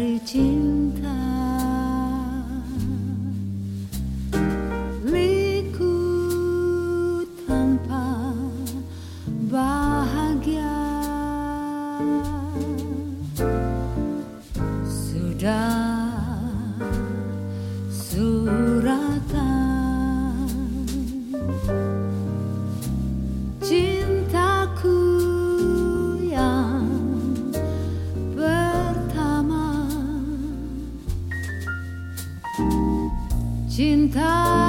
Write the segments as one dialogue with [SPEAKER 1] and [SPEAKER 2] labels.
[SPEAKER 1] 已经太 Cinta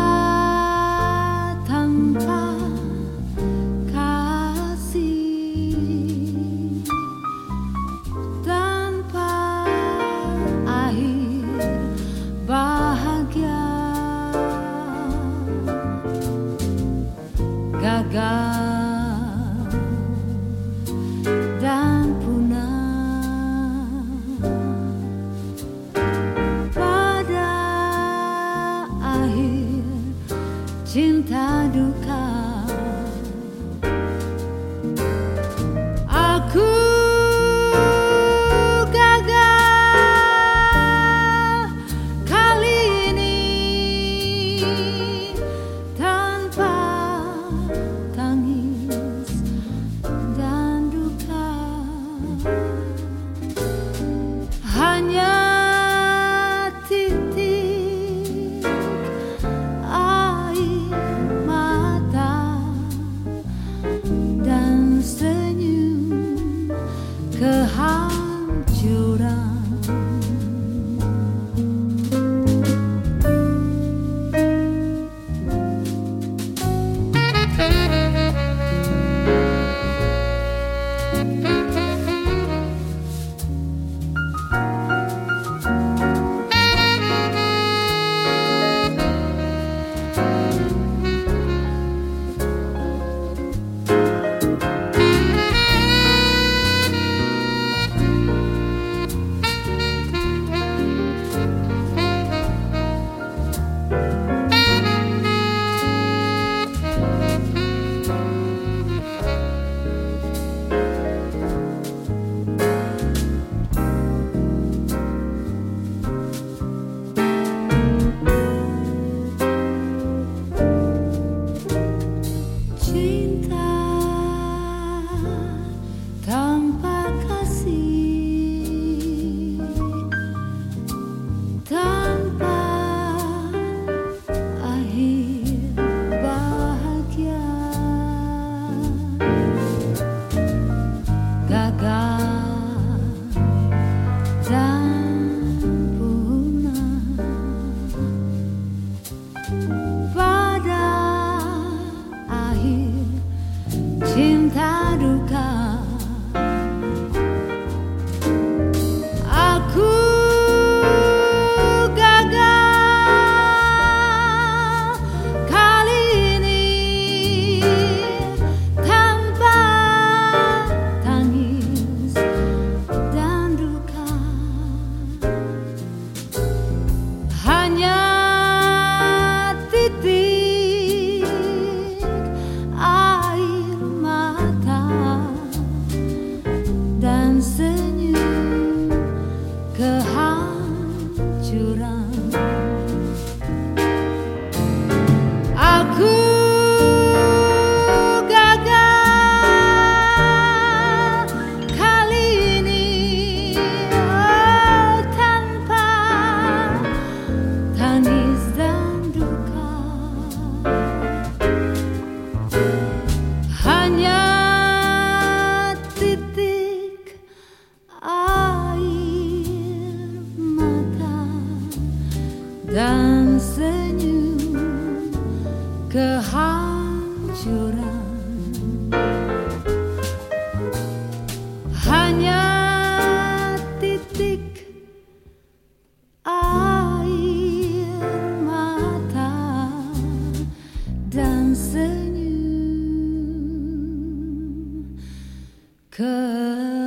[SPEAKER 1] Aku gagal kali ini oh, tanpa tangis dan duka. Hanya Cause